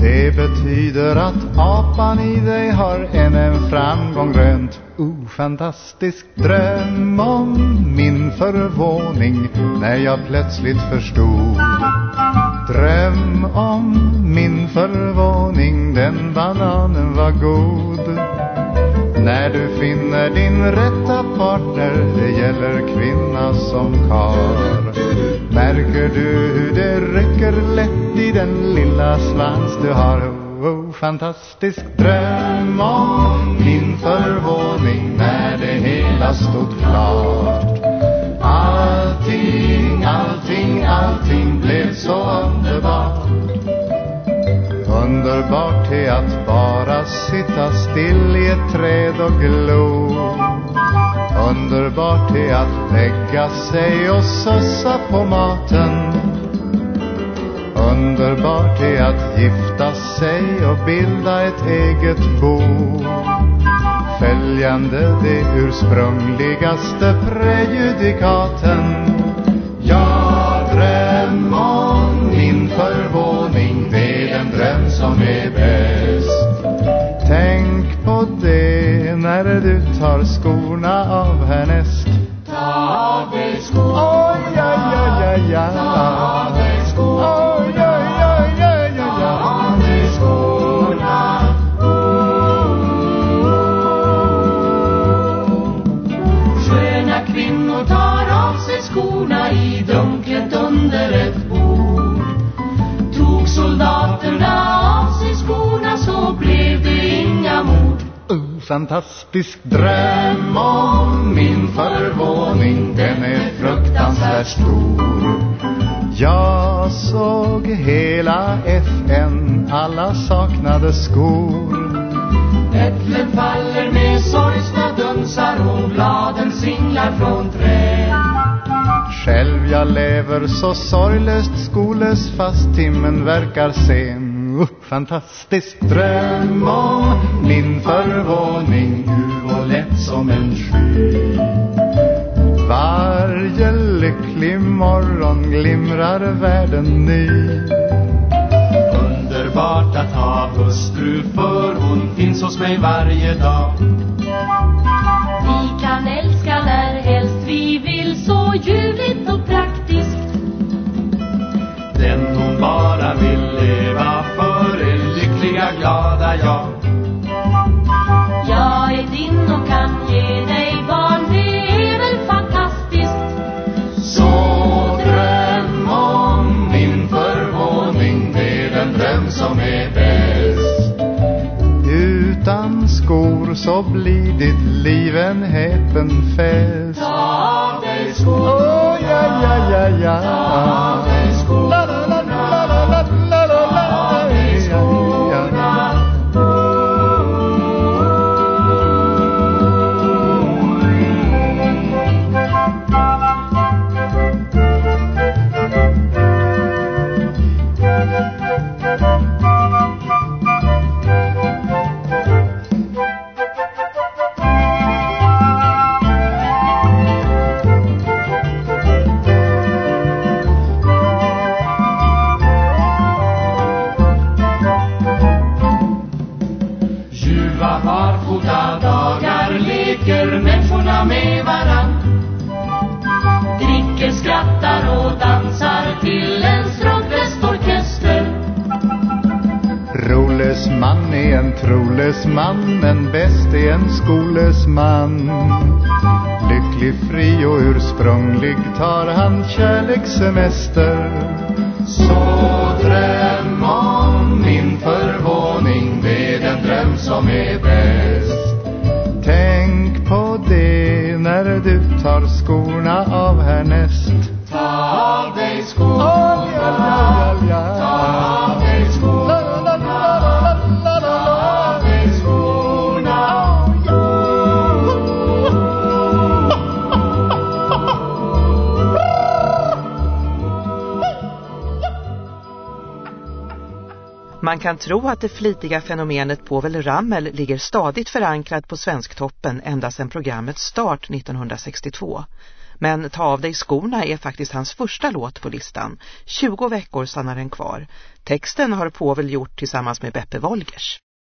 Det betyder att apan i dig har än en framgång rönt. Oh, fantastisk dröm om min förvåning när jag plötsligt förstod. Dröm om min förvåning, den bananen var god. När du finner din rätta partner, det gäller kvinna som karl. Märker du hur det räcker lätt i den lilla svans du har? Oh, oh, fantastisk dröm om min förvåning när det hela stod klart. Allting, allting, allting blev så underbart. Underbart är att bara sitta still i ett träd och glo. Underbart är att lägga sig och sussa på maten. Underbart är att gifta sig och bilda ett eget bo. Följande det ursprungligaste prejudikaten. Jag dröm om min förvåning Det är den dröm som är bäst. Tänk på det när du tar skor. Soldaterna av sig skorna så blev det inga mord. Oh, fantastisk dröm om min förvåning. Den är fruktansvärt stor. Jag såg hela FN Alla saknade skor. Äpplet faller med sorgsna dunsar och bladen singlar från träd själv. Jag lever så sorglöst skolös fast timmen verkar sen. Oh, fantastiskt! dröm om min förvåning. Du och lätt som en sky. Varje lycklig morgon glimrar världen ny. Underbart att ha hustru för hon finns hos mig varje dag. Glada jag? Jag är din och kan ge dig barn, det är väl fantastiskt. Så dröm om min förvåning. Det är den dröm som är bäst. Utan skor så blir ditt liv en häpen fest. Ta av dig skorna. Åh, ja, ja, ja, ja barfota dagar leker människorna med varann. Dricker, skrattar och dansar till en stråkvästorkester Rolös man är en trolös man Men bäst är en skolös man. Lycklig, fri och ursprunglig tar han kärlekssemester. Så dröm om min förvåning Det är den dröm som är bäst tar skorna Man kan tro att det flitiga fenomenet Povel Ramel ligger stadigt förankrat på Svensktoppen ända sedan programmets start 1962. Men Ta av dig skorna är faktiskt hans första låt på listan. 20 veckor stannar den kvar. Texten har Povel gjort tillsammans med Beppe Wolgers.